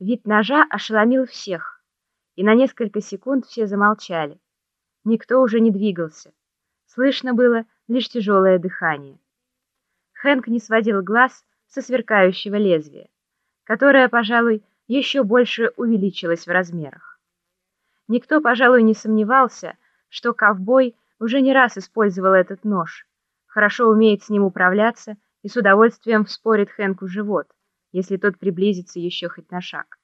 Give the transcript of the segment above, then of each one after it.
Вид ножа ошеломил всех, и на несколько секунд все замолчали. Никто уже не двигался. Слышно было лишь тяжелое дыхание. Хэнк не сводил глаз со сверкающего лезвия, которое, пожалуй, еще больше увеличилось в размерах. Никто, пожалуй, не сомневался, что ковбой уже не раз использовал этот нож, хорошо умеет с ним управляться и с удовольствием вспорит Хэнку живот если тот приблизится еще хоть на шаг.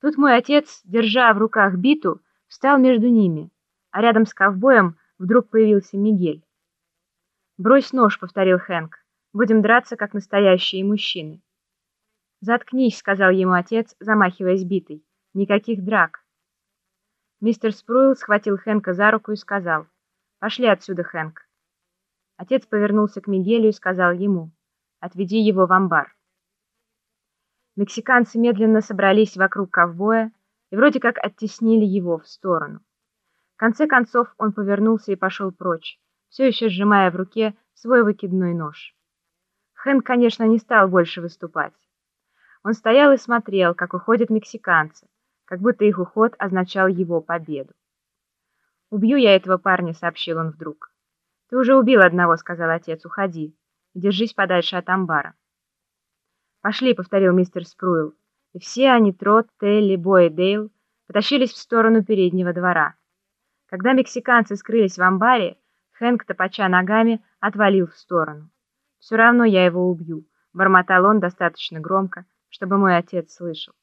Тут мой отец, держа в руках биту, встал между ними, а рядом с ковбоем вдруг появился Мигель. «Брось нож», — повторил Хэнк, — «будем драться, как настоящие мужчины». «Заткнись», — сказал ему отец, замахиваясь битой, — «никаких драк». Мистер Спруил схватил Хэнка за руку и сказал, «Пошли отсюда, Хэнк». Отец повернулся к Мигелю и сказал ему, «Отведи его в амбар». Мексиканцы медленно собрались вокруг ковбоя и вроде как оттеснили его в сторону. В конце концов он повернулся и пошел прочь, все еще сжимая в руке свой выкидной нож. Хэнк, конечно, не стал больше выступать. Он стоял и смотрел, как уходят мексиканцы, как будто их уход означал его победу. «Убью я этого парня», — сообщил он вдруг. «Ты уже убил одного», — сказал отец, — «уходи. Держись подальше от амбара». «Пошли», — повторил мистер Спруил. И все они, Трот, Телли, Бой и Дейл, потащились в сторону переднего двора. Когда мексиканцы скрылись в амбаре, Хэнк, топача ногами, отвалил в сторону. «Все равно я его убью», — бормотал он достаточно громко, чтобы мой отец слышал.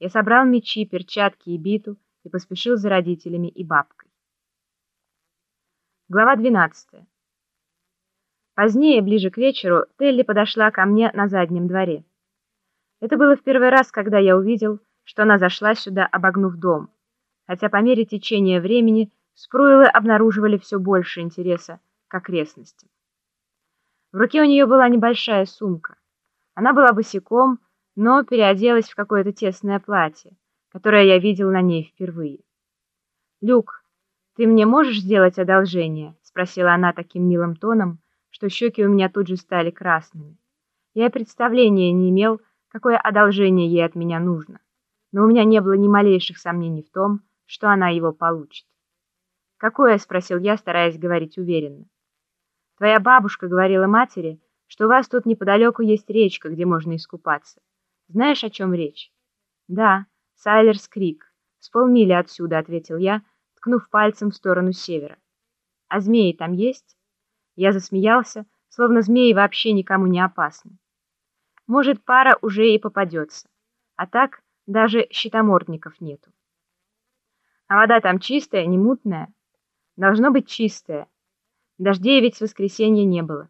Я собрал мечи, перчатки и биту и поспешил за родителями и бабкой. Глава двенадцатая. Позднее, ближе к вечеру, Телли подошла ко мне на заднем дворе. Это было в первый раз, когда я увидел, что она зашла сюда, обогнув дом, хотя по мере течения времени спруилы обнаруживали все больше интереса к окрестностям. В руке у нее была небольшая сумка. Она была босиком, но переоделась в какое-то тесное платье, которое я видел на ней впервые. «Люк, ты мне можешь сделать одолжение?» — спросила она таким милым тоном, что щеки у меня тут же стали красными. Я представления не имел, какое одолжение ей от меня нужно, но у меня не было ни малейших сомнений в том, что она его получит. «Какое?» — спросил я, стараясь говорить уверенно. «Твоя бабушка говорила матери, что у вас тут неподалеку есть речка, где можно искупаться. Знаешь, о чем речь?» «Да, Сайлерс Крик. С полмили отсюда», — ответил я, ткнув пальцем в сторону севера. «А змеи там есть?» Я засмеялся, словно змеи вообще никому не опасны. Может, пара уже и попадется. А так даже щитомордников нету. А вода там чистая, не мутная? Должно быть чистая. Дождей ведь с воскресенья не было.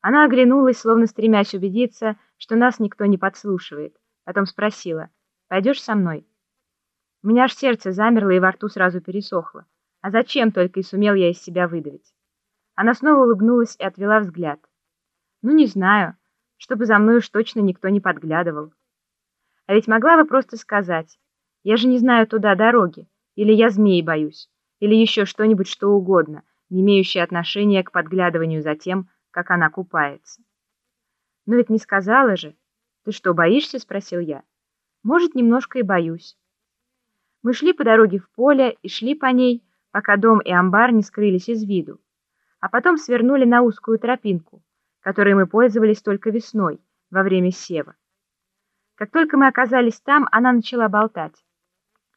Она оглянулась, словно стремясь убедиться, что нас никто не подслушивает. Потом спросила, «Пойдешь со мной?» У меня аж сердце замерло и во рту сразу пересохло. А зачем только и сумел я из себя выдавить? Она снова улыбнулась и отвела взгляд. «Ну, не знаю, чтобы за мной уж точно никто не подглядывал. А ведь могла бы просто сказать, я же не знаю туда дороги, или я змей боюсь, или еще что-нибудь что угодно, не имеющее отношения к подглядыванию за тем, как она купается. Но ведь не сказала же. Ты что, боишься?» — спросил я. «Может, немножко и боюсь». Мы шли по дороге в поле и шли по ней, пока дом и амбар не скрылись из виду а потом свернули на узкую тропинку, которой мы пользовались только весной, во время сева. Как только мы оказались там, она начала болтать.